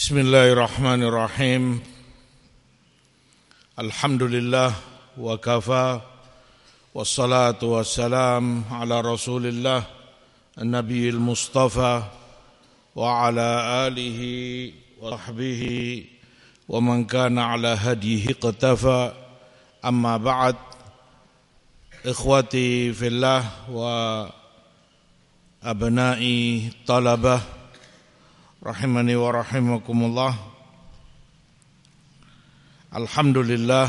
Bismillahirrahmanirrahim Alhamdulillah wa kafa Wassalatu wassalam ala rasulillah Nabi al-Mustafa Wa ala alihi wa sahbihi Wa man kana ala hadihi qatafa Amma ba'd Ikhwati fillah wa abnai talabah rahimani wa rahimakumullah. Alhamdulillah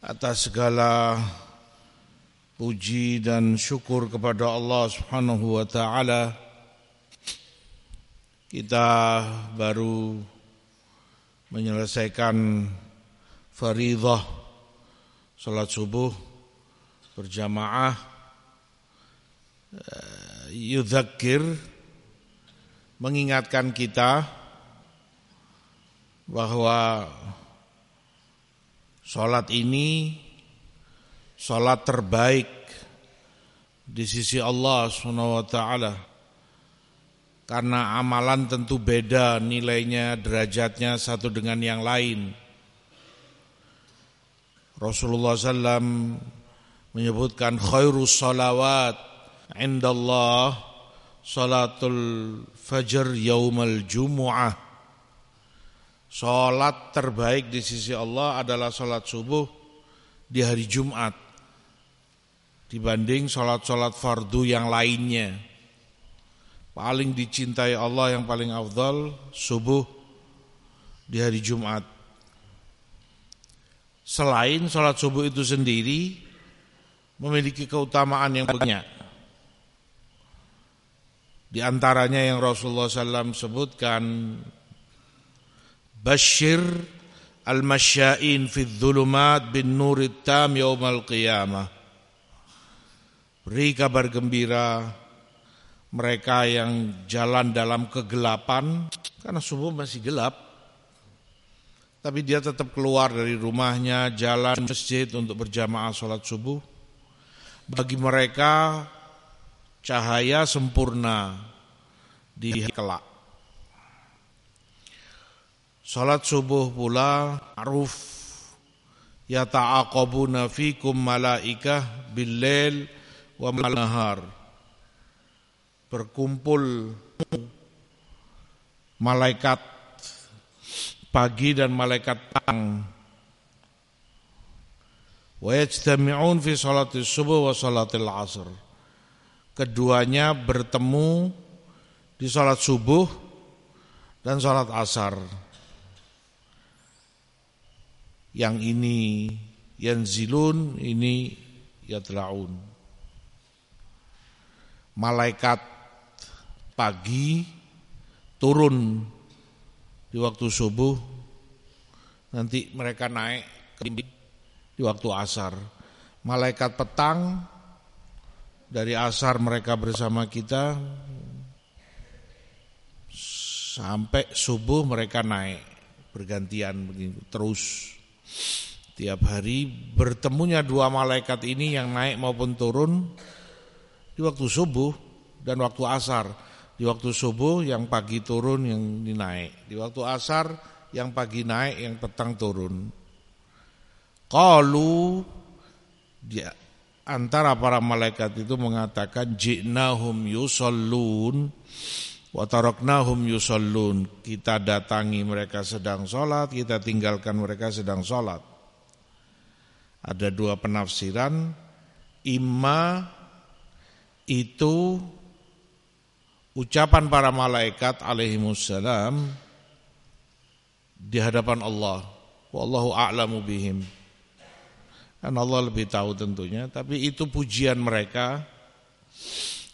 atas segala puji dan syukur kepada Allah Subhanahu wa taala. Kita baru menyelesaikan faridah salat subuh berjamaah yudzakir mengingatkan kita bahwa sholat ini sholat terbaik di sisi Allah SWT karena amalan tentu beda nilainya derajatnya satu dengan yang lain. Rasulullah SAW menyebutkan khairus salawat indallah salatul fajr yaumal jumu'ah Salat terbaik di sisi Allah adalah salat subuh di hari Jumat dibanding salat-salat fardu yang lainnya. Paling dicintai Allah yang paling afdal subuh di hari Jumat. Selain salat subuh itu sendiri memiliki keutamaan yang banyak. Di antaranya yang Rasulullah SAW sebutkan Bashir al-masya'in fi dhulumat bin nurit tam yaumal qiyamah. Beri kabar gembira mereka yang jalan dalam kegelapan karena subuh masih gelap. Tapi dia tetap keluar dari rumahnya jalan masjid untuk berjamaah sholat subuh. Bagi mereka cahaya sempurna di kelak. Salat subuh pula aruf ya ta'aqabuna fikum malaikah bil wa nahar. Berkumpul malaikat pagi dan malaikat petang. Wa yajtami'un fi salatis subuh wa salatil asr keduanya bertemu di sholat subuh dan sholat asar. Yang ini yanzilun, ini yatlaun. Malaikat pagi turun di waktu subuh, nanti mereka naik di waktu asar. Malaikat petang dari asar mereka bersama kita sampai subuh mereka naik bergantian begitu terus. Tiap hari bertemunya dua malaikat ini yang naik maupun turun di waktu subuh dan waktu asar. Di waktu subuh yang pagi turun yang dinaik di waktu asar yang pagi naik yang petang turun. Qalu dia antara para malaikat itu mengatakan ji'nahum yusallun wa taraknahum yusallun. Kita datangi mereka sedang sholat kita tinggalkan mereka sedang sholat. Ada dua penafsiran imma itu ucapan para malaikat alaihimussalam di hadapan Allah. Wallahu a'lamu bihim Kan Allah lebih tahu tentunya, tapi itu pujian mereka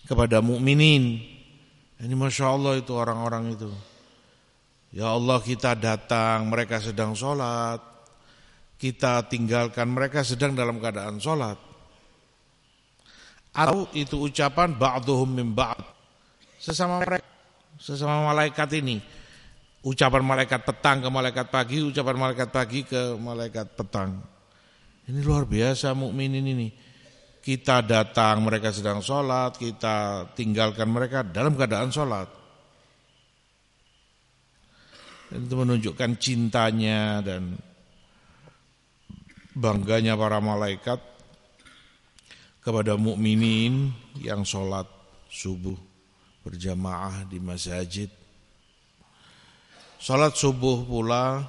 kepada mukminin. Ini masya Allah itu orang-orang itu. Ya Allah kita datang, mereka sedang sholat. Kita tinggalkan mereka sedang dalam keadaan sholat. Atau itu ucapan ba'duhum min ba'd. Sesama mereka, sesama malaikat ini. Ucapan malaikat petang ke malaikat pagi, ucapan malaikat pagi ke malaikat petang. Ini luar biasa mukminin ini. Kita datang mereka sedang sholat, kita tinggalkan mereka dalam keadaan sholat. Dan itu menunjukkan cintanya dan bangganya para malaikat kepada mukminin yang sholat subuh berjamaah di masjid. Sholat subuh pula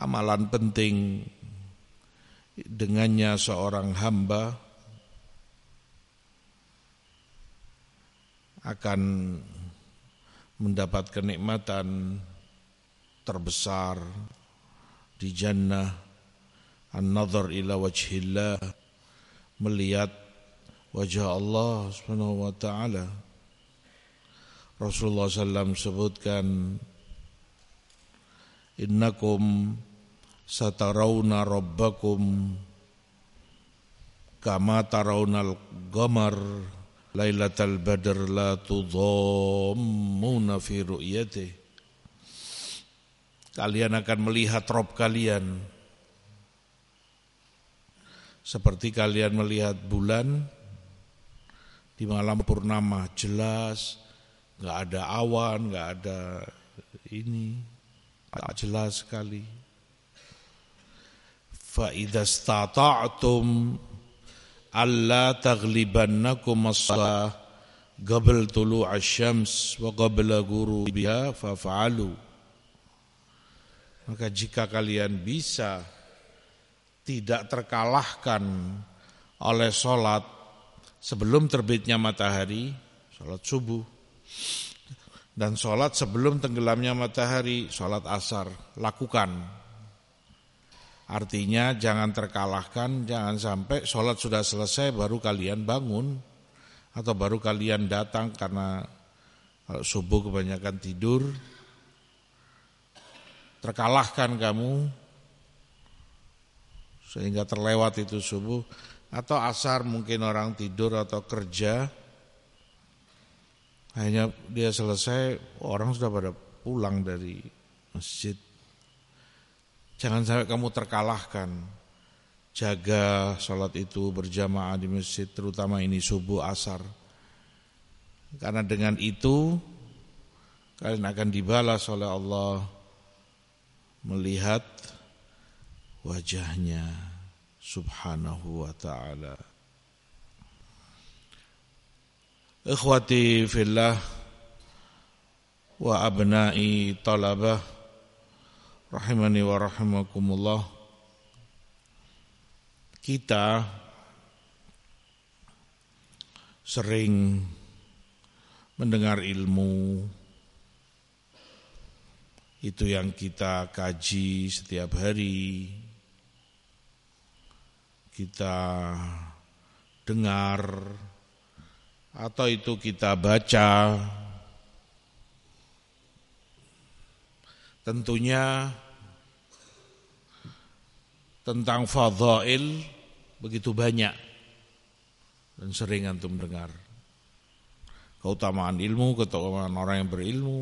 amalan penting dengannya seorang hamba akan mendapat kenikmatan terbesar di jannah. An-nazar ila wajhillah melihat wajah Allah Subhanahu wa taala. Rasulullah SAW sebutkan innakum satarawna rabbakum kama tarawnal qamar lailatal badr la tudhammuna fi ru'yatih kalian akan melihat Rob kalian. Seperti kalian melihat bulan di malam purnama jelas nggak ada awan nggak ada ini jelas sekali fa idza stata'tum alla taghlibannakum as-salah qabla tulu' asy-syams maka jika kalian bisa tidak terkalahkan oleh sholat sebelum terbitnya matahari, sholat subuh, dan sholat sebelum tenggelamnya matahari, sholat asar, lakukan. Artinya jangan terkalahkan, jangan sampai sholat sudah selesai baru kalian bangun. Atau baru kalian datang karena kalau subuh kebanyakan tidur. Terkalahkan kamu. Sehingga terlewat itu subuh. Atau asar mungkin orang tidur atau kerja. Hanya dia selesai orang sudah pada pulang dari masjid Jangan sampai kamu terkalahkan. Jaga sholat itu berjamaah di masjid, terutama ini subuh asar. Karena dengan itu kalian akan dibalas oleh Allah melihat wajahnya subhanahu wa ta'ala. Ikhwati fillah wa abnai talabah rahimani wa rahimakumullah. Kita sering mendengar ilmu. Itu yang kita kaji setiap hari. Kita dengar atau itu kita baca Tentunya tentang fadhail begitu banyak dan sering antum dengar. Keutamaan ilmu, keutamaan orang yang berilmu.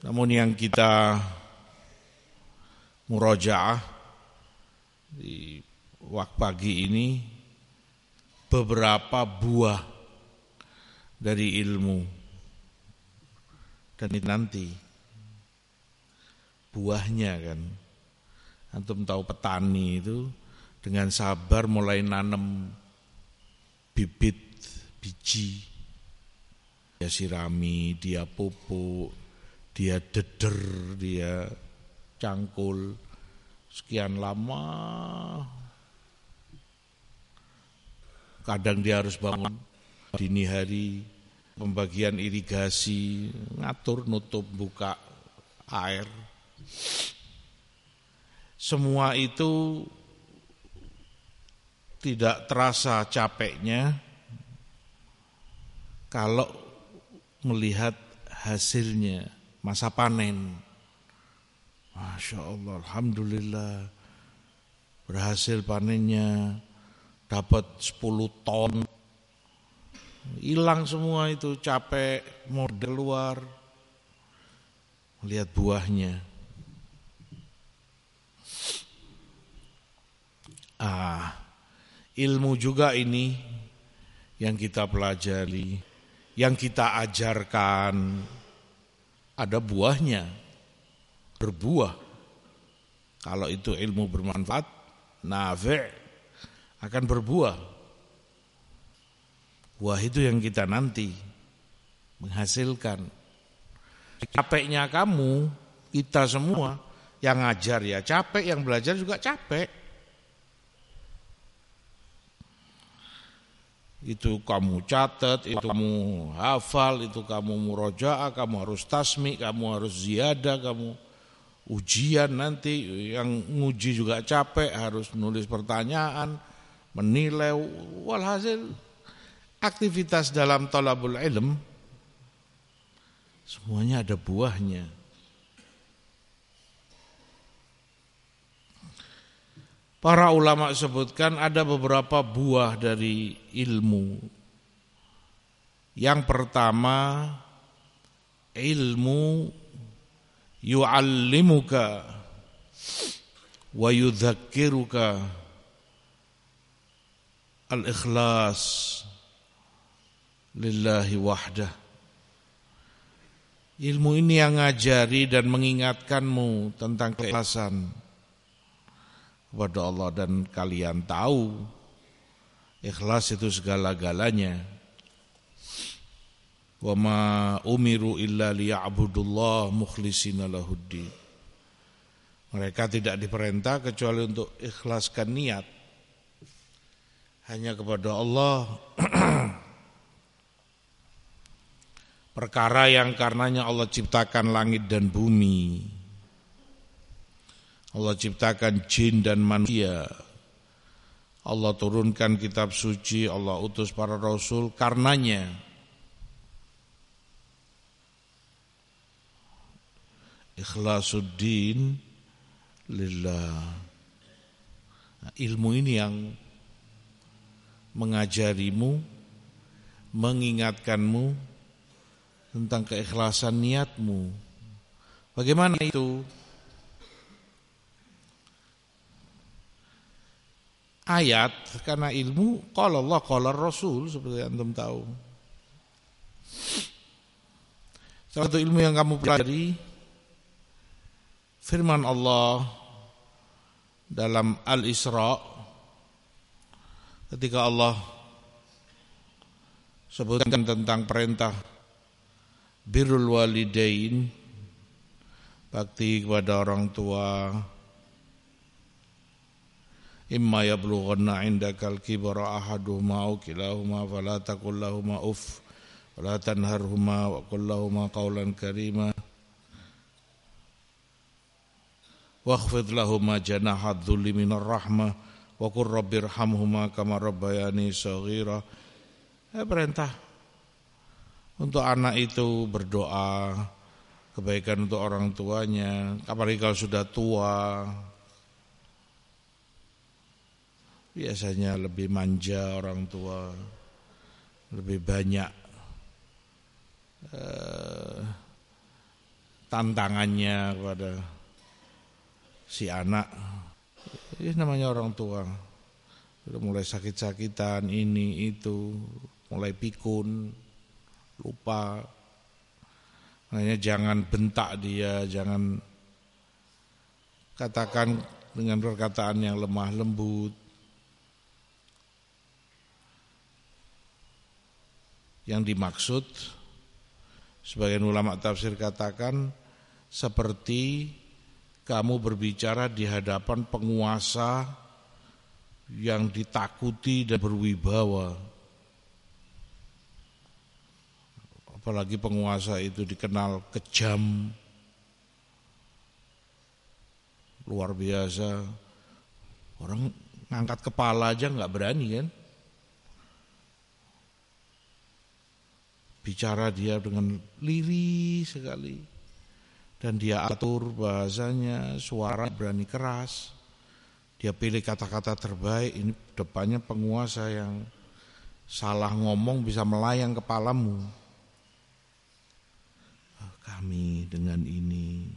Namun yang kita murojaah di waktu pagi ini beberapa buah dari ilmu dan itu nanti. Buahnya kan. Antum tahu petani itu dengan sabar mulai nanam bibit biji. Dia sirami dia pupuk dia deder dia cangkul. Sekian lama kadang dia harus bangun dini hari pembagian irigasi, ngatur nutup buka air. Semua itu tidak terasa capeknya kalau melihat hasilnya masa panen. Masya Allah, Alhamdulillah berhasil panennya dapat 10 ton Hilang semua itu capek model luar. Lihat buahnya. Ah, ilmu juga ini yang kita pelajari yang kita ajarkan ada buahnya, berbuah. Kalau itu ilmu bermanfaat, nafi' akan berbuah. Buah itu yang kita nanti menghasilkan. Capeknya kamu, kita semua yang ngajar ya capek, yang belajar juga capek. itu kamu catat, itu kamu hafal, itu kamu murojaah, kamu harus tasmi, kamu harus ziyadah, kamu ujian nanti yang nguji juga capek, harus menulis pertanyaan, menilai, walhasil aktivitas dalam talabul ilm semuanya ada buahnya. Para ulama sebutkan ada beberapa buah dari ilmu. Yang pertama ilmu yu'allimuka wa yudzakiruka al-ikhlas lillahi wahdah. Ilmu ini yang ngajari dan mengingatkanmu tentang keikhlasan kepada Allah dan kalian tahu ikhlas itu segala-galanya. Wa ma umiru illa liya'budullah mukhlishina lahuddin. Mereka tidak diperintah kecuali untuk ikhlaskan niat hanya kepada Allah. Perkara yang karenanya Allah ciptakan langit dan bumi Allah ciptakan jin dan manusia. Allah turunkan kitab suci, Allah utus para rasul karenanya. Ikhlasuddin lillah. Nah, ilmu ini yang mengajarimu, mengingatkanmu tentang keikhlasan niatmu. Bagaimana itu? ayat karena ilmu kalau Allah kalau Rasul seperti yang antum tahu. Satu ilmu yang kamu pelajari firman Allah dalam Al-Isra ketika Allah sebutkan tentang perintah birrul walidain bakti kepada orang tua. Imma yablughanna indaka al-kibara ahaduhuma aw kilahuma fala taqul lahumā uff wala tanharhuma wa qul lahumā qawlan karīmā lahumā janaha dhulli minar rahmah wa qur rabbirhamhuma kama rabbayani saghira. Ya perintah untuk anak itu berdoa kebaikan untuk orang tuanya apalagi kalau sudah tua biasanya lebih manja orang tua, lebih banyak eh, tantangannya kepada si anak. Ini namanya orang tua. Mulai sakit-sakitan ini itu, mulai pikun, lupa. Makanya jangan bentak dia, jangan katakan dengan perkataan yang lemah lembut. Yang dimaksud sebagian ulama tafsir katakan seperti kamu berbicara di hadapan penguasa yang ditakuti dan berwibawa. Apalagi penguasa itu dikenal kejam, luar biasa. Orang ngangkat kepala aja nggak berani kan? bicara dia dengan lirih sekali dan dia atur bahasanya suara berani keras dia pilih kata-kata terbaik ini depannya penguasa yang salah ngomong bisa melayang kepalamu kami dengan ini.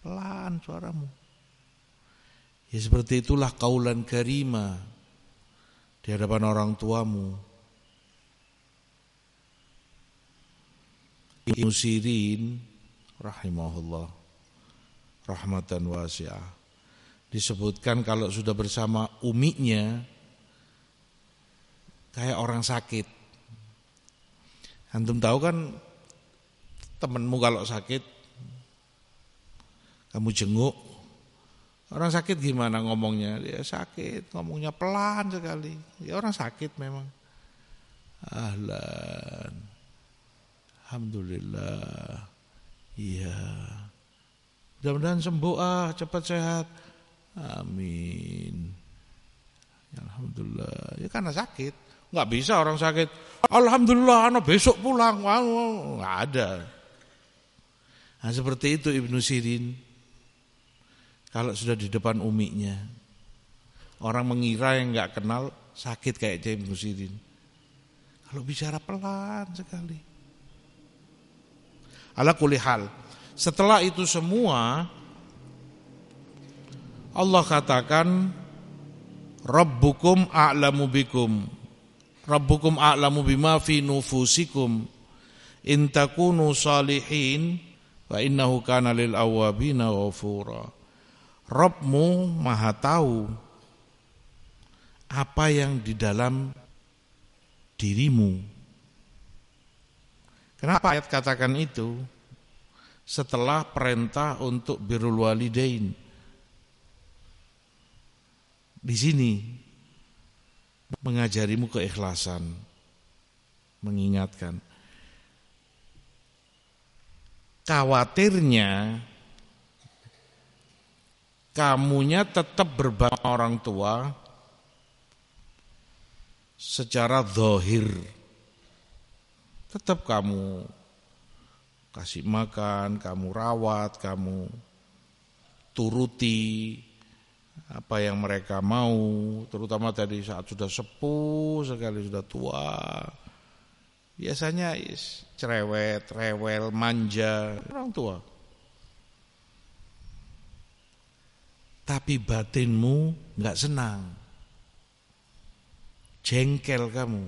Pelan suaramu. Ya seperti itulah kaulan karima di hadapan orang tuamu. Ibnu Sirin rahimahullah rahmatan wasi'ah disebutkan kalau sudah bersama uminya kayak orang sakit. Antum tahu kan temenmu kalau sakit. Kamu jenguk. Orang sakit gimana ngomongnya? Dia sakit. Ngomongnya pelan sekali. Ya orang sakit memang. Ahlan. Alhamdulillah. Iya. Mudah-mudahan sembuh ah. Cepat sehat. Amin. Alhamdulillah. Ya karena sakit. Nggak bisa orang sakit. Alhamdulillah anak besok pulang. Nggak ada nah seperti itu Ibnu Sirin kalau sudah di depan uminya orang mengira yang nggak kenal sakit kayak Ibnu Sirin kalau bicara pelan sekali. Ala kulihal. Setelah itu semua Allah katakan Rabbukum a'lamu bikum. Rabbukum a'lamu bima fi nufusikum. In takunu salihin wa innahu kana lil awabina ghafura. Rabbmu maha tahu apa yang di dalam dirimu. Kenapa ayat katakan itu? Setelah perintah untuk birrul walidain. Di sini mengajarimu keikhlasan, mengingatkan. Khawatirnya kamunya tetap berbakti orang tua secara zahir tetap kamu kasih makan, kamu rawat, kamu turuti apa yang mereka mau, terutama tadi saat sudah sepuh sekali sudah tua. Biasanya is, cerewet, rewel, manja orang tua. Tapi batinmu nggak senang jengkel kamu.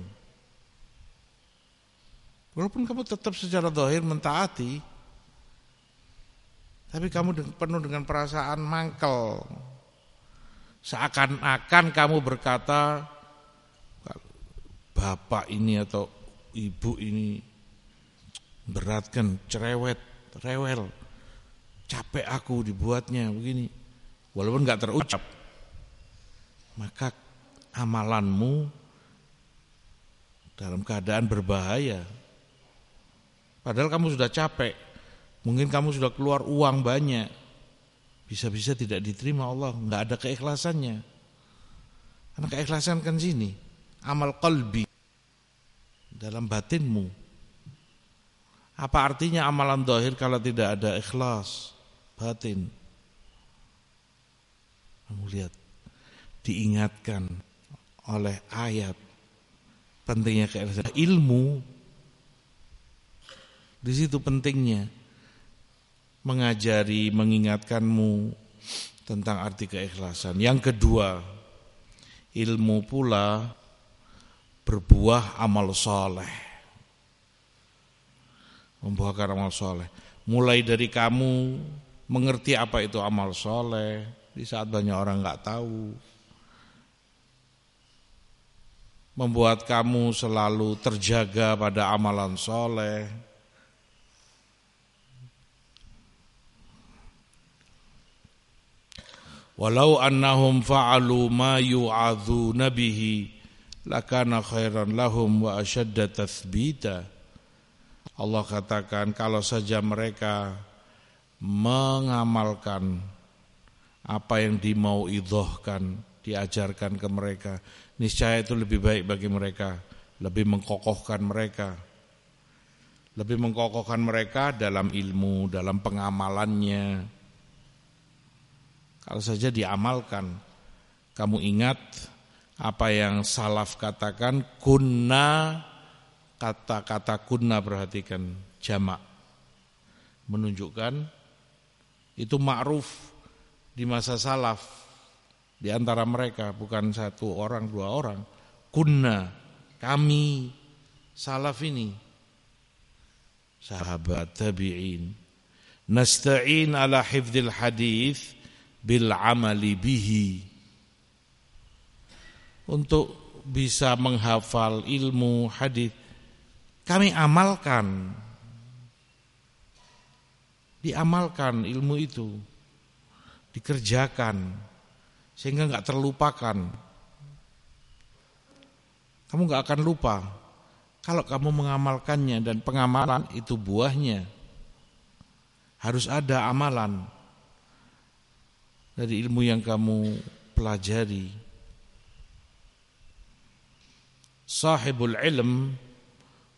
Walaupun kamu tetap secara dohir mentaati, tapi kamu penuh dengan perasaan mangkel. Seakan-akan kamu berkata, bapak ini atau ibu ini beratkan, cerewet, rewel, capek aku dibuatnya begini. Walaupun nggak terucap, maka amalanmu dalam keadaan berbahaya. Padahal kamu sudah capek, mungkin kamu sudah keluar uang banyak, bisa-bisa tidak diterima Allah, nggak ada keikhlasannya. Karena keikhlasan kan sini, amal qalbi dalam batinmu. Apa artinya amalan dohir kalau tidak ada ikhlas? Batin? Kamu lihat, diingatkan oleh ayat pentingnya keikhlasan ilmu. Di situ pentingnya mengajari mengingatkanmu tentang arti keikhlasan. Yang kedua ilmu pula berbuah amal soleh membuahkan amal soleh mulai dari kamu mengerti apa itu amal soleh di saat banyak orang nggak tahu membuat kamu selalu terjaga pada amalan soleh. Walau annahum fa'alu ma yu'adzuna bihi lakana khairan lahum wa ashadda tathbita. Allah katakan kalau saja mereka mengamalkan apa yang dimau idhohkan, diajarkan ke mereka, niscaya itu lebih baik bagi mereka, lebih mengkokohkan mereka. Lebih mengkokohkan mereka dalam ilmu, dalam pengamalannya. Kalau saja diamalkan, kamu ingat apa yang salaf katakan kunna kata-kata kunna perhatikan jamak. Menunjukkan itu ma'ruf di masa salaf di antara mereka bukan satu orang dua orang. Kunna kami salaf ini. Sahabat tabi'in nasta'in ala hifdzil hadis bil amali bihi. Untuk bisa menghafal ilmu hadis kami amalkan. Diamalkan ilmu itu. Dikerjakan. Sehingga nggak terlupakan. Kamu nggak akan lupa. Kalau kamu mengamalkannya dan pengamalan itu buahnya. Harus ada amalan dari ilmu yang kamu pelajari. Sahibul ilm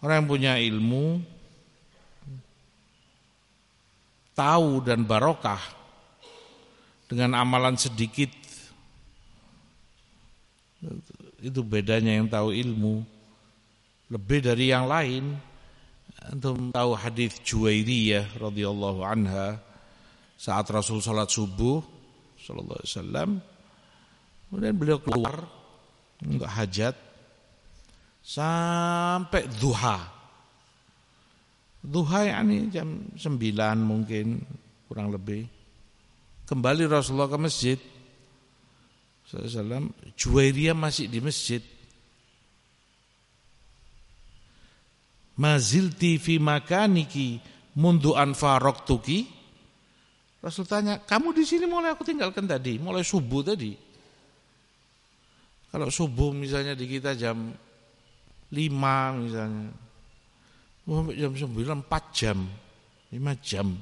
Orang yang punya ilmu tahu dan barokah dengan amalan sedikit itu bedanya yang tahu ilmu. Lebih dari yang lain. Antum tahu hadis Juwairiyah radhiyallahu anha saat Rasul salat subuh sallallahu alaihi wasallam. Kemudian beliau keluar untuk hajat sampai duha. Duha yakni jam sembilan mungkin kurang lebih. Kembali Rasulullah ke masjid. Salam, Juwairia masih di masjid. Mazilti fi makaniki mundu anfarok tuki, Rasul tanya, kamu di sini mulai aku tinggalkan tadi, mulai subuh tadi. Kalau subuh misalnya di kita jam lima misalnya. Mau jam sembilan empat jam, lima jam.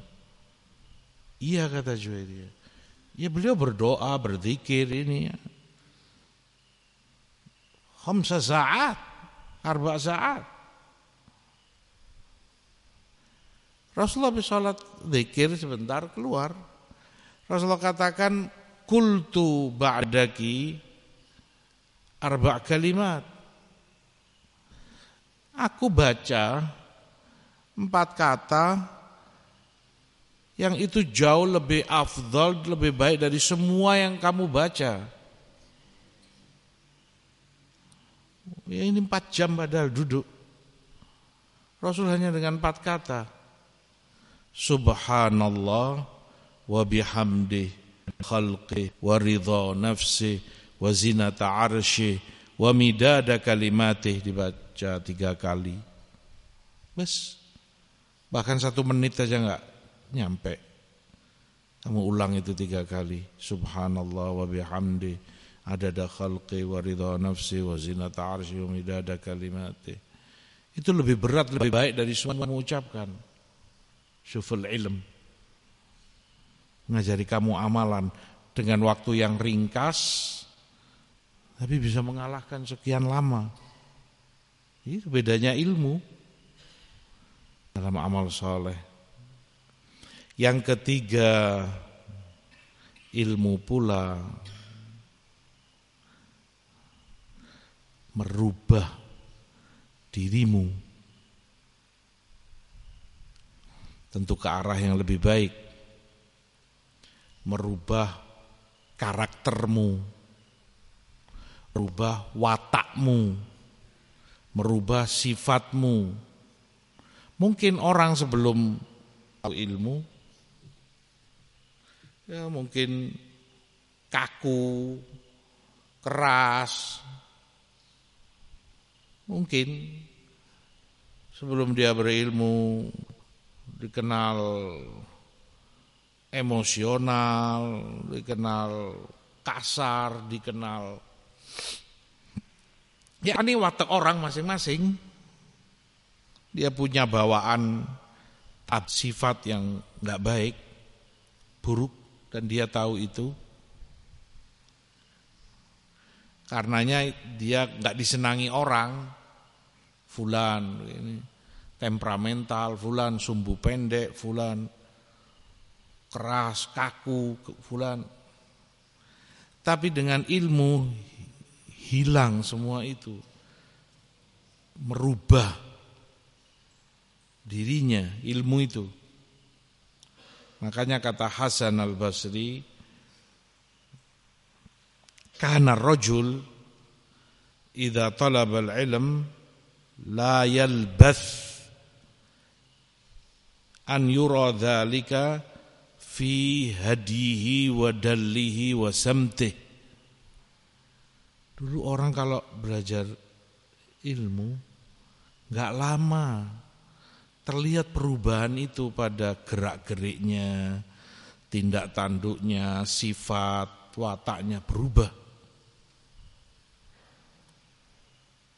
Iya kata Juwairiyah. Ya beliau berdoa, berzikir ini. Ya. Khamsa sa'at, arba sa'at. Rasulullah habis sholat zikir sebentar keluar. Rasulullah katakan kultu ba'daki arba kalimat. Aku baca empat kata yang itu jauh lebih afdal, lebih baik dari semua yang kamu baca. Ya ini empat jam padahal duduk. Rasul hanya dengan empat kata. Subhanallah wa bihamdi khalqi wa ridha nafsi wa zinata arshi wa midada kalimatih dibaca tiga kali. Bes. Bahkan satu menit aja enggak nyampe. Kamu ulang itu tiga kali. Subhanallah wa bihamdi adada khalqi wa ridha nafsi wa zinata arsy wa midada kalimatih. Itu lebih berat, lebih baik dari semua yang mengucapkan. Syuful ilm. Mengajari kamu amalan dengan waktu yang ringkas, tapi bisa mengalahkan sekian lama. Itu bedanya ilmu dalam amal soleh. Yang ketiga, ilmu pula merubah dirimu tentu ke arah yang lebih baik merubah karaktermu merubah watakmu, merubah sifatmu. Mungkin orang sebelum tahu ilmu, ya mungkin kaku, keras, mungkin sebelum dia berilmu dikenal emosional, dikenal kasar, dikenal ya ini watak orang masing-masing. Dia punya bawaan tab sifat yang nggak baik buruk dan dia tahu itu. Karenanya dia nggak disenangi orang. Fulan ini temperamental fulan sumbu pendek fulan keras kaku fulan. Tapi dengan ilmu hilang semua itu merubah dirinya ilmu itu. Makanya kata Hasan Al Basri karena rajul idza talab al ilm la yalbath an yura dhalika fi hadihi wa dallihi wa samtihi dulu orang kalau belajar ilmu nggak lama terlihat perubahan itu pada gerak-geriknya, tindak tanduknya, sifat, wataknya berubah.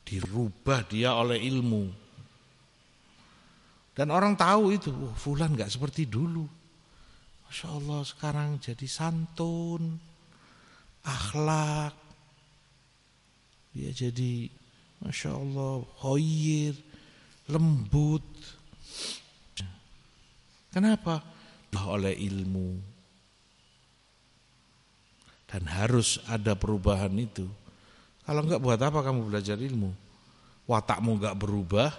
Dirubah dia oleh ilmu. Dan orang tahu itu, oh, fulan nggak seperti dulu. Masya Allah sekarang jadi santun, akhlak. Dia jadi Masya Allah hoyir, lembut. Kenapa? Oleh ilmu. Dan harus ada perubahan itu. Kalau enggak buat apa kamu belajar ilmu? Watakmu enggak berubah,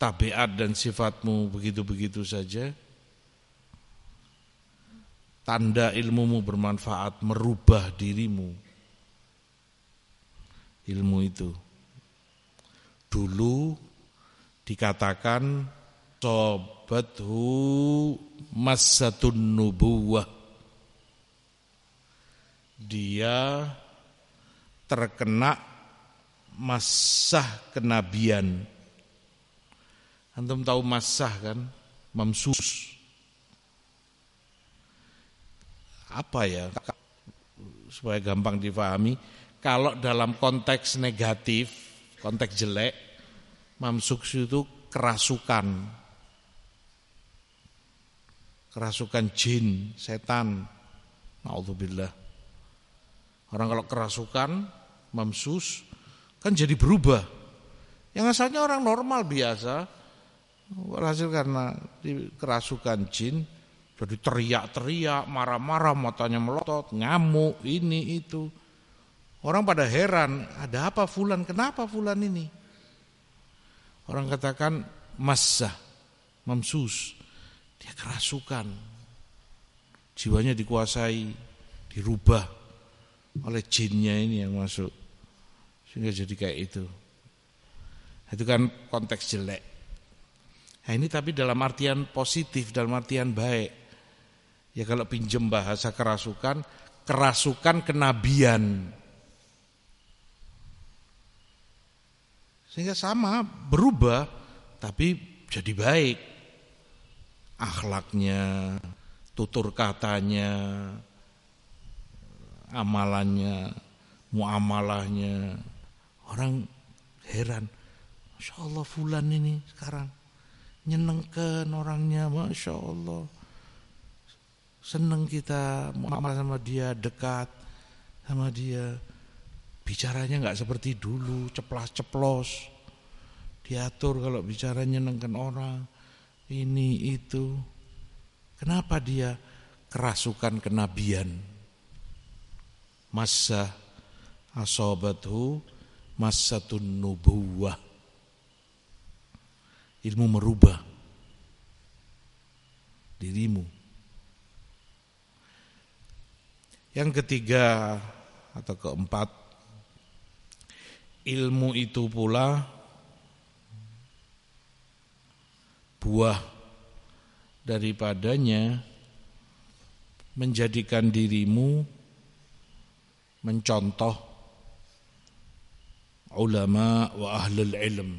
tabiat dan sifatmu begitu-begitu saja. Tanda ilmumu bermanfaat merubah dirimu. Ilmu itu. Dulu dikatakan sobathu masatun nubuwah. Dia terkena masah kenabian. Antum tahu masah kan? Mamsus. Apa ya? Supaya gampang difahami, kalau dalam konteks negatif, konteks jelek, mamsus itu kerasukan kerasukan jin, setan. Nauzubillah. Orang kalau kerasukan, mamsus, kan jadi berubah. Yang asalnya orang normal biasa, walhasil karena kerasukan jin, jadi teriak-teriak, marah-marah, matanya melotot, ngamuk, ini itu. Orang pada heran, ada apa fulan, kenapa fulan ini? Orang katakan masah, mamsus. Dia kerasukan. Jiwanya dikuasai, dirubah oleh jinnya ini yang masuk. Sehingga jadi kayak itu. Itu kan konteks jelek. Nah ini tapi dalam artian positif, dalam artian baik. Ya kalau pinjem bahasa kerasukan, kerasukan kenabian. Sehingga sama, berubah, tapi jadi baik akhlaknya, tutur katanya, amalannya, muamalahnya. Orang heran, Masya Allah fulan ini sekarang nyenengkan orangnya, Masya Allah. Seneng kita muamalah sama dia, dekat sama dia. Bicaranya nggak seperti dulu, ceplas-ceplos. Diatur kalau bicara nyenengkan orang ini itu. Kenapa dia kerasukan kenabian? Masa asobathu masatun nubuwah. Ilmu merubah dirimu. Yang ketiga atau keempat, ilmu itu pula buah daripadanya menjadikan dirimu mencontoh ulama wa ahlul ilm.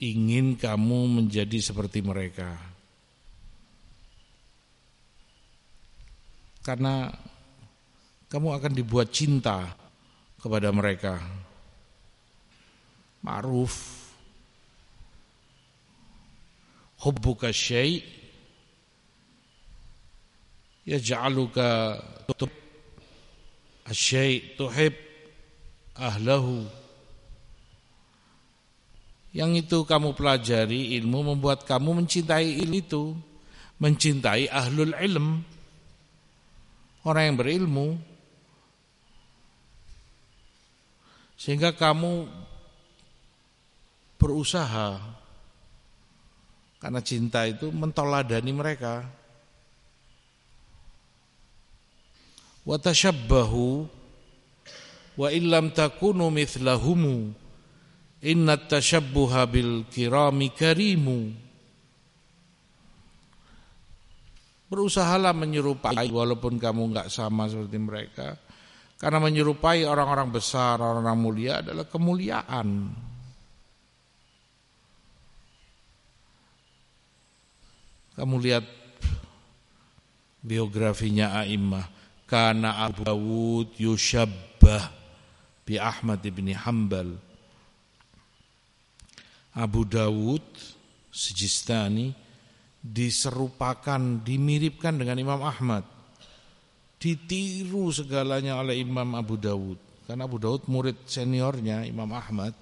Ingin kamu menjadi seperti mereka karena kamu akan dibuat cinta kepada mereka. Ma'ruf. Hubbuka syai' yaj'aluka tub asyai' tuhib ahlahu. Yang itu kamu pelajari ilmu membuat kamu mencintai ilmu itu. Mencintai ahlul ilm orang yang berilmu. Sehingga kamu berusaha. Karena cinta itu mentoladani mereka. Watashabbahu wa illam takunu mithlahumu. Inna tashabbuha bil kirami karimu berusahalah menyerupai walaupun kamu enggak sama seperti mereka. Karena menyerupai orang-orang besar orang-orang mulia adalah kemuliaan. Kamu lihat biografinya A'immah. Karena Abu Dawud yushabbah bi Ahmad bin Hanbal. Abu Dawud Sijistani diserupakan dimiripkan dengan Imam Ahmad ditiru segalanya oleh Imam Abu Dawud karena Abu Dawud murid seniornya Imam Ahmad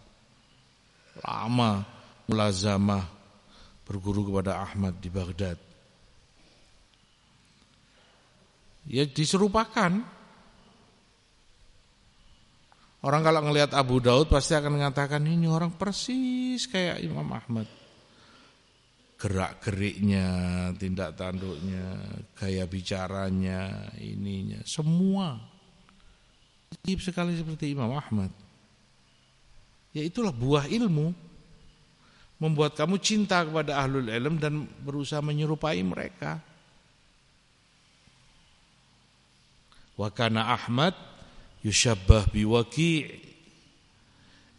lama mulazamah berguru kepada Ahmad di Baghdad ya diserupakan. Orang kalau ngelihat Abu Daud pasti akan mengatakan ini orang persis kayak Imam Ahmad. Gerak-geriknya, tindak tanduknya, gaya bicaranya, ininya, semua. Deep sekali seperti Imam Ahmad. Ya itulah buah ilmu. Membuat kamu cinta kepada ahlul ilm dan berusaha menyerupai mereka. Wa kana Ahmad yushabbah biwaki.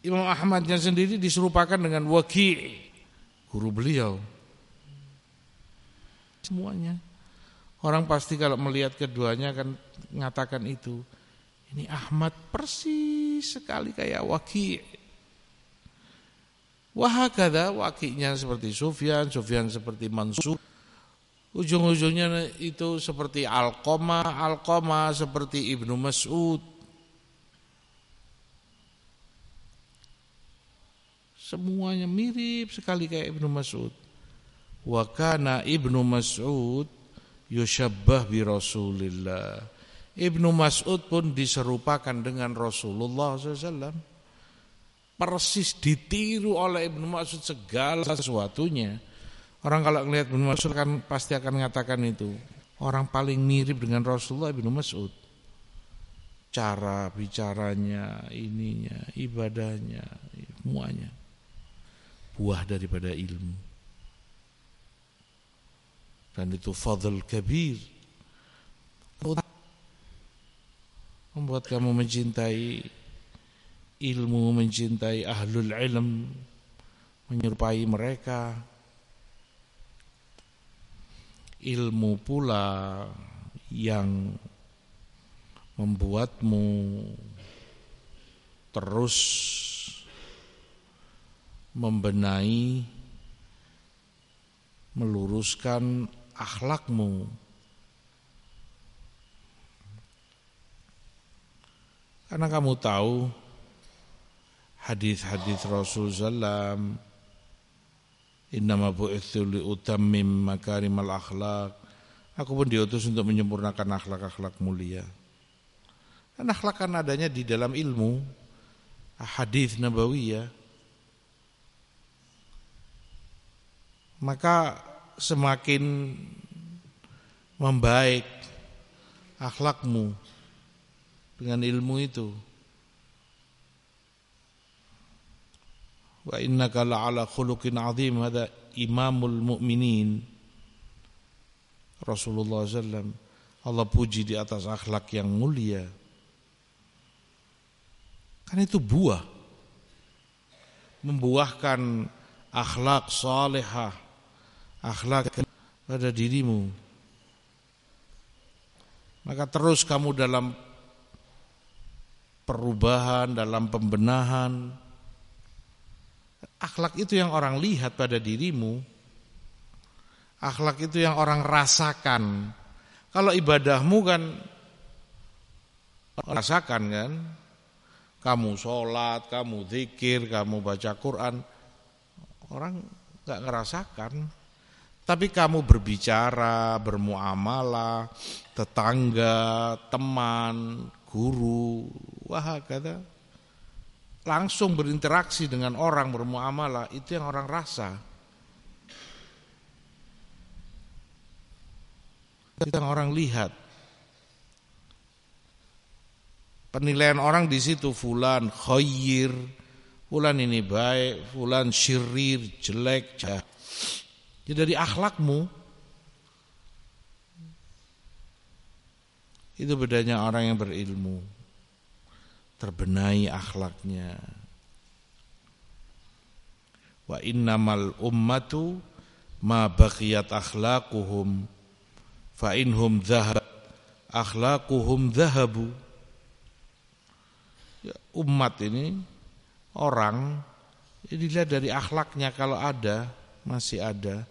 Imam Ahmadnya sendiri diserupakan dengan Waki, guru beliau. Semuanya. Orang pasti kalau melihat keduanya akan mengatakan itu. Ini Ahmad persis sekali kayak Waki. Wahakada wakinya seperti Sufyan, Sufyan seperti Mansur, Ujung-ujungnya itu seperti Alkoma, Alkoma seperti Ibnu Mas'ud. Semuanya mirip sekali kayak Ibnu Mas'ud. Wa kana Ibnu Mas'ud yushabbah bi Rasulillah. Ibnu Mas'ud pun diserupakan dengan Rasulullah SAW. Persis ditiru oleh Ibnu Mas'ud segala sesuatunya. Orang kalau melihat Ibnu Mas'ud kan pasti akan mengatakan itu. Orang paling mirip dengan Rasulullah Ibnu Mas'ud. Cara bicaranya, ininya, ibadahnya, semuanya. Buah daripada ilmu. Dan itu fadl kabir. Membuat kamu mencintai ilmu, mencintai ahlul ilm, menyerupai mereka ilmu pula yang membuatmu terus membenahi meluruskan akhlakmu karena kamu tahu hadis-hadis Rasulullah SAW Innama bu'ithu liutammim makarimal akhlak. Aku pun diutus untuk menyempurnakan akhlak-akhlak mulia. Dan akhlak kan adanya di dalam ilmu. Hadis nabawiyah. Maka semakin membaik akhlakmu dengan ilmu itu. wa innaka la'ala khuluqin azim. Hada imamul mu'minin. Rasulullah SAW Allah puji di atas akhlak yang mulia. Kan itu buah. Membuahkan akhlak salehah akhlak pada dirimu maka terus kamu dalam perubahan dalam pembenahan Akhlak itu yang orang lihat pada dirimu. Akhlak itu yang orang rasakan. Kalau ibadahmu kan rasakan kan. Kamu sholat, kamu zikir, kamu baca Quran. Orang gak ngerasakan. Tapi kamu berbicara, bermuamalah, tetangga, teman, guru, wah kata langsung berinteraksi dengan orang bermuamalah itu yang orang rasa itu yang orang lihat Penilaian orang di situ fulan khair, fulan ini baik, fulan syirir, jelek, jahat. Jadi dari akhlakmu. Itu bedanya orang yang berilmu. Terbenahi akhlaknya. Wa innamal ummatu ma baqiyat akhlaquhum. Fa inhum dhahab akhlaquhum dhahabu ya, umat ini orang ya dilihat dari akhlaknya. Kalau ada masih ada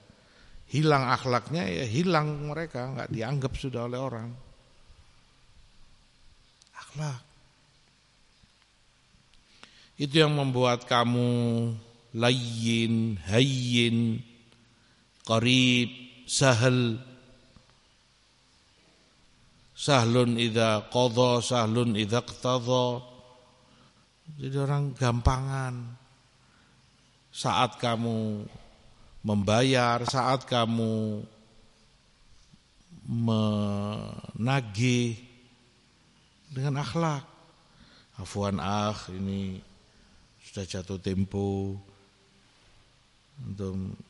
hilang akhlaknya ya hilang mereka nggak dianggap sudah oleh orang akhlak itu yang membuat kamu layin hayyin qarib sahal Sahlun idza qadha, sahlun idza qtadha. Jadi orang gampangan. Saat kamu membayar, saat kamu menagih dengan akhlak. Afuan ah ini sudah jatuh tempo untuk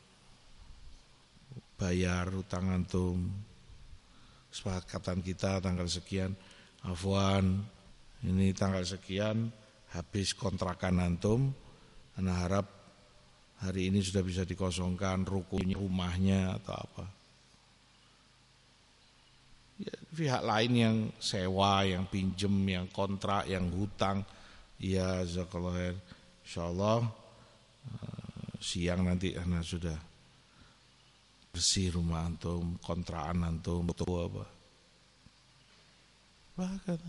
bayar utang antum. Kesepakatan kita tanggal sekian. Afwan ini tanggal sekian habis kontrakan antum. Anda harap hari ini sudah bisa dikosongkan rukunya rumahnya atau apa ya, pihak lain yang sewa yang pinjem yang kontrak yang hutang ya zakallah insyaallah uh, siang nanti Anda sudah bersih rumah antum, kontrakan antum, betul apa. Bahkan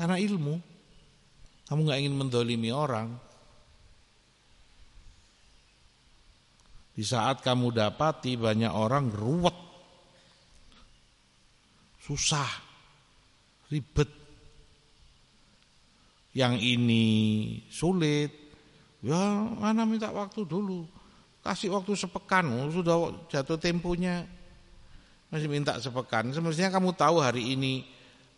karena ilmu, kamu nggak ingin mendolimi orang. Di saat kamu dapati banyak orang ruwet, susah, ribet. Yang ini sulit, ya mana minta waktu dulu Kasih waktu sepekan, oh, sudah jatuh temponya. Masih minta sepekan. Semestinya kamu tahu hari ini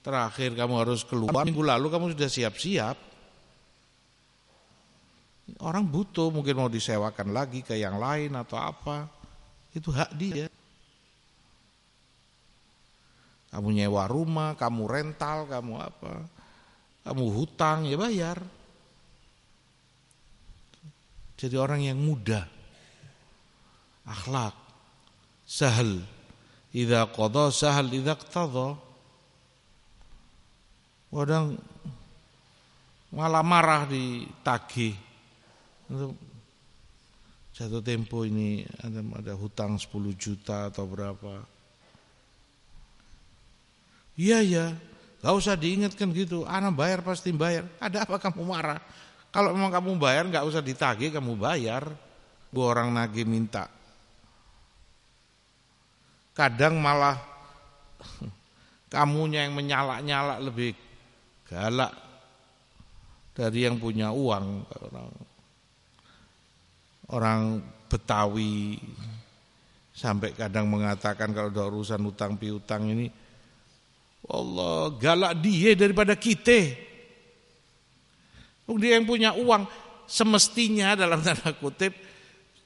terakhir kamu harus keluar. Minggu lalu kamu sudah siap-siap. Orang butuh mungkin mau disewakan lagi ke yang lain atau apa. Itu hak dia. Kamu nyewa rumah, kamu rental, kamu apa. Kamu hutang, ya bayar. Jadi orang yang mudah akhlak sahal idza qada sahal idza qtada kadang malah marah ditagih untuk jatuh tempo ini ada ada hutang 10 juta atau berapa iya ya Gak usah diingatkan gitu, anak bayar pasti bayar. Ada apa kamu marah? Kalau memang kamu bayar, gak usah ditagih, kamu bayar. Bu orang nagih minta Kadang malah kamunya yang menyalak-nyalak lebih galak dari yang punya uang orang orang Betawi sampai kadang mengatakan kalau ada urusan utang piutang ini Allah galak dia daripada kita dia yang punya uang semestinya dalam tanda kutip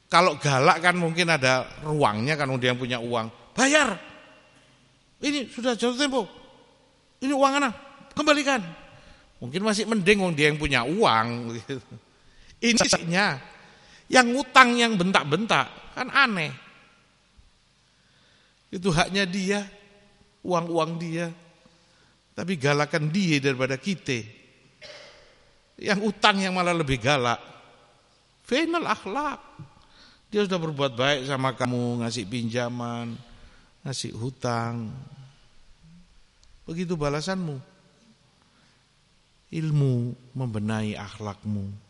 kalau galak kan mungkin ada ruangnya kan dia yang punya uang bayar. Ini sudah jatuh tempo. Ini uang anak, kembalikan. Mungkin masih mending dia yang punya uang. Ini yang ngutang yang bentak-bentak kan aneh. Itu haknya dia, uang-uang dia. Tapi galakan dia daripada kita. Yang utang yang malah lebih galak. Final akhlak. Dia sudah berbuat baik sama kamu, ngasih pinjaman, ngasih hutang. Begitu balasanmu. Ilmu membenahi akhlakmu.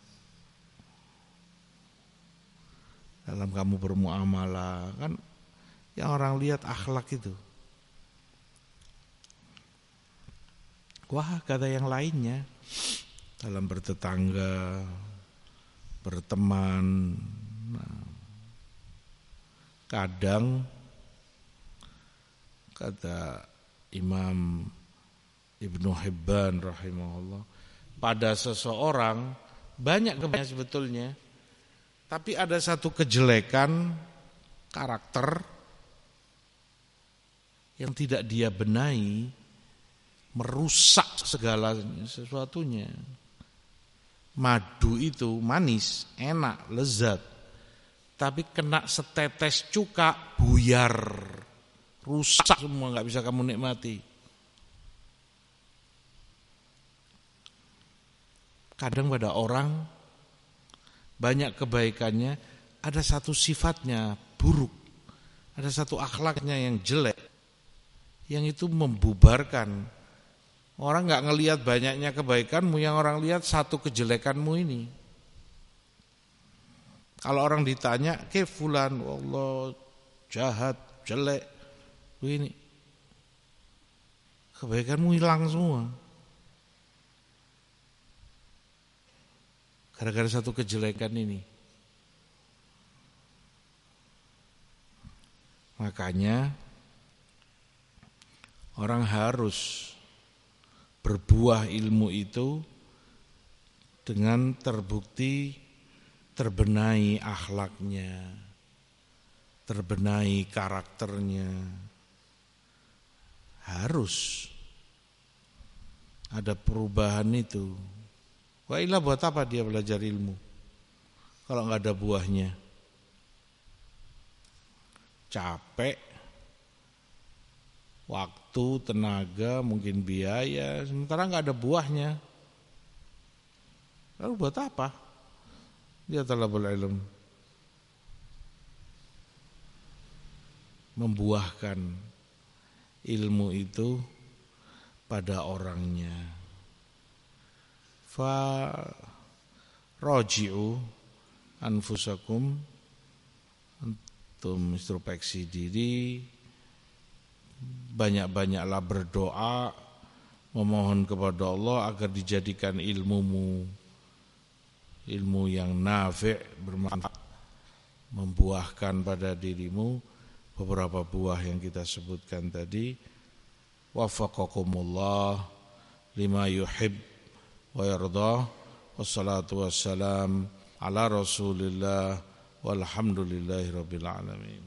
Dalam kamu bermuamalah. Kan yang orang lihat akhlak itu. Wah kata yang lainnya. Dalam bertetangga, berteman, nah, kadang kata Imam Ibnu Hibban rahimahullah pada seseorang banyak kebaikan sebetulnya tapi ada satu kejelekan karakter yang tidak dia benahi merusak segala sesuatunya. Madu itu manis, enak, lezat. Tapi kena setetes cuka buyar. Rusak semua nggak bisa kamu nikmati. Kadang pada orang banyak kebaikannya, ada satu sifatnya buruk, ada satu akhlaknya yang jelek, yang itu membubarkan. Orang nggak ngelihat banyaknya kebaikanmu, yang orang lihat satu kejelekanmu ini. Kalau orang ditanya, ke fulan, Allah jahat, jelek, ini kebaikanmu hilang semua. Gara-gara satu kejelekan ini. Makanya orang harus berbuah ilmu itu dengan terbukti terbenahi akhlaknya, terbenahi karakternya. Harus ada perubahan itu. Wah ilah buat apa dia belajar ilmu? Kalau nggak ada buahnya. Capek. Waktu, tenaga, mungkin biaya. Sementara nggak ada buahnya. Lalu buat apa? Dia telah ilmu Membuahkan ilmu itu pada orangnya fa roji'u anfusakum. Untuk introspeksi diri. Banyak-banyaklah berdoa. Memohon kepada Allah agar dijadikan ilmumu. Ilmu yang nafi' bermanfaat. Membuahkan pada dirimu beberapa buah yang kita sebutkan tadi. Wafaqakumullah lima yuhib ويرضاه والصلاة والسلام على رسول الله والحمد لله رب العالمين